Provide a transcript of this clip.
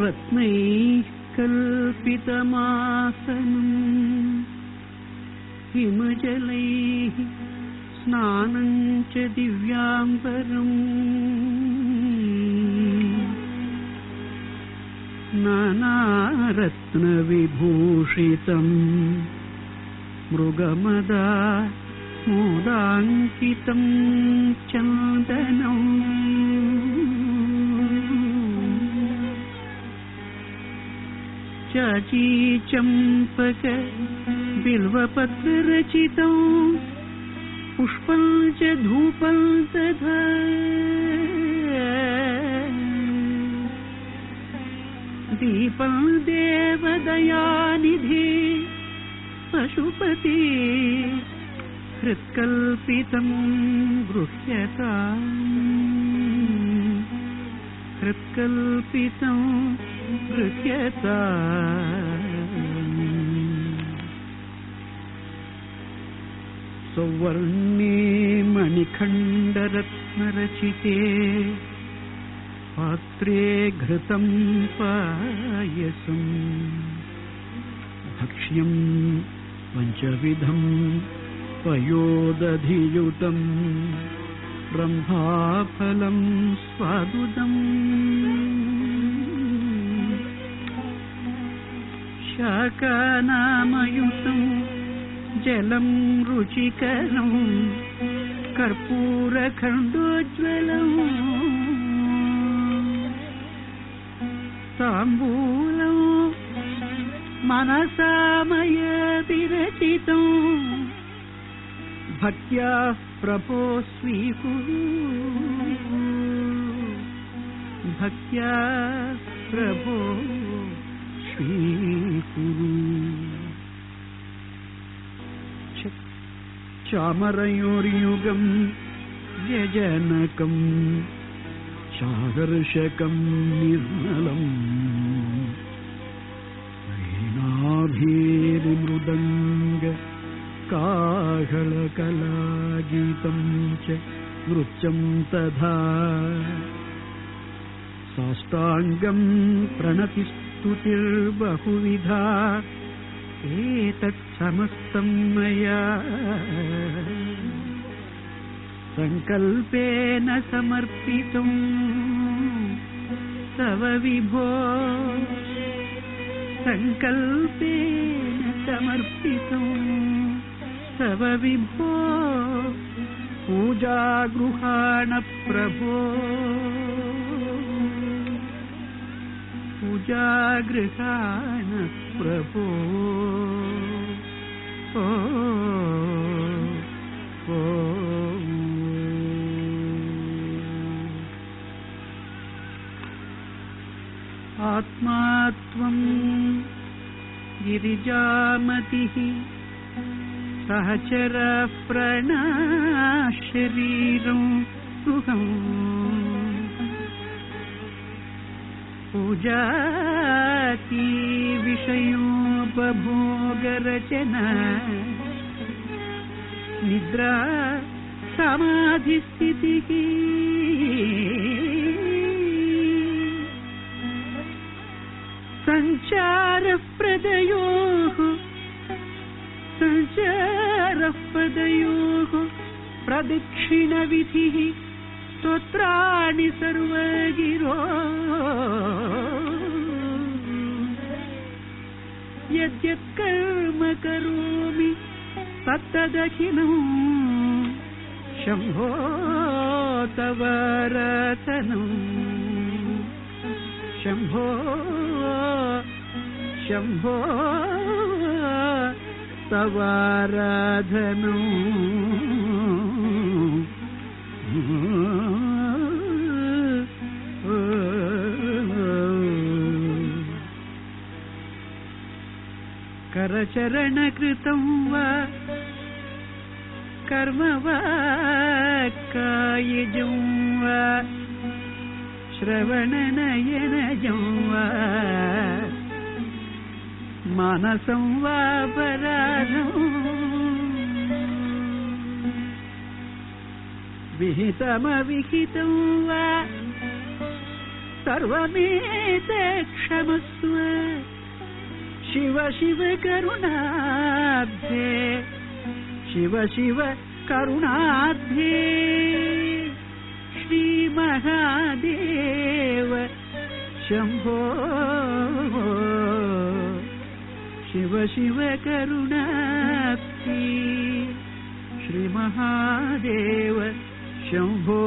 रत्नैः कल्पितमासनम्। हिमजलैः स्नानम् च दिव्याम्बरम्। नानारत्नविभूषितम् मृगमदा मोदाङ्कितम् चन्दनम् चाची चम्पक बिल्वपत्ररचितम् पुष्पम् च धूपम् तथा दीपम् देवदयानिधि पशुपति हृत्कल्पितम् गृह्यता हृत्कल्पितम् गृह्यता सौवर्णे मणिखण्डरत्नरचिते पात्रे घृतम् पायसम् भक्ष्यम् पञ्चविधम् पयोदधियुतम् ब्रह्माफलम् स्वादुदम् శాఖనామయుతం జలం రుచికరం కర్పూరఖండోజ్వలం తాంబూలం మనసామయతిరచితం భక్త్యా ప్రభో స్వీకురు భక్త్యా ప్రభో स्वीकुरु चामरयोर्युगम् व्यजनकम् चादर्शकम् निर्मलम् वीणाभीरिमृदङ्ग काहळकलागीतम् च नृत्यम् तथा साष्टाङ्गम् प्रणतिस्तुतिर्बहुविधा एतत् समस्तम् मया। सङ्कल्पेन समर्पितुम् तव विभो। सङ्कल्पेन समर्पितुम् तव विभो। पूजागृहाण प्रभो पूजागृहाण प्रभो। ओ ओ आत्मा त्वम् गिरिजामतिः सहचर प्रणाशरीरम् गृहम् पूजाती विषयोपभोगरचना निद्रा समाधिस्थितिः। सञ्चारप्रदयोः। सञ्चारप्रदयोः प्रदक्षिणविधिः स्तोत्राणि सर्वगिरो। यद्यत् कर्म तत्तदखिलम्। शम्भो तव रतनम्। शम्भो शम्भो तवाराधनम् करचरणकृतं वा कर्म वा कायजं वा श्रवणनयनजं वा मानसं वा पराधम् क्षमस्व शिव शिव करुणाब्धे शिव शिव करुणाब्धे श्रीमहादेव शम्भो शिव शिव करुणाब्धे श्रीमहादेव शम्भो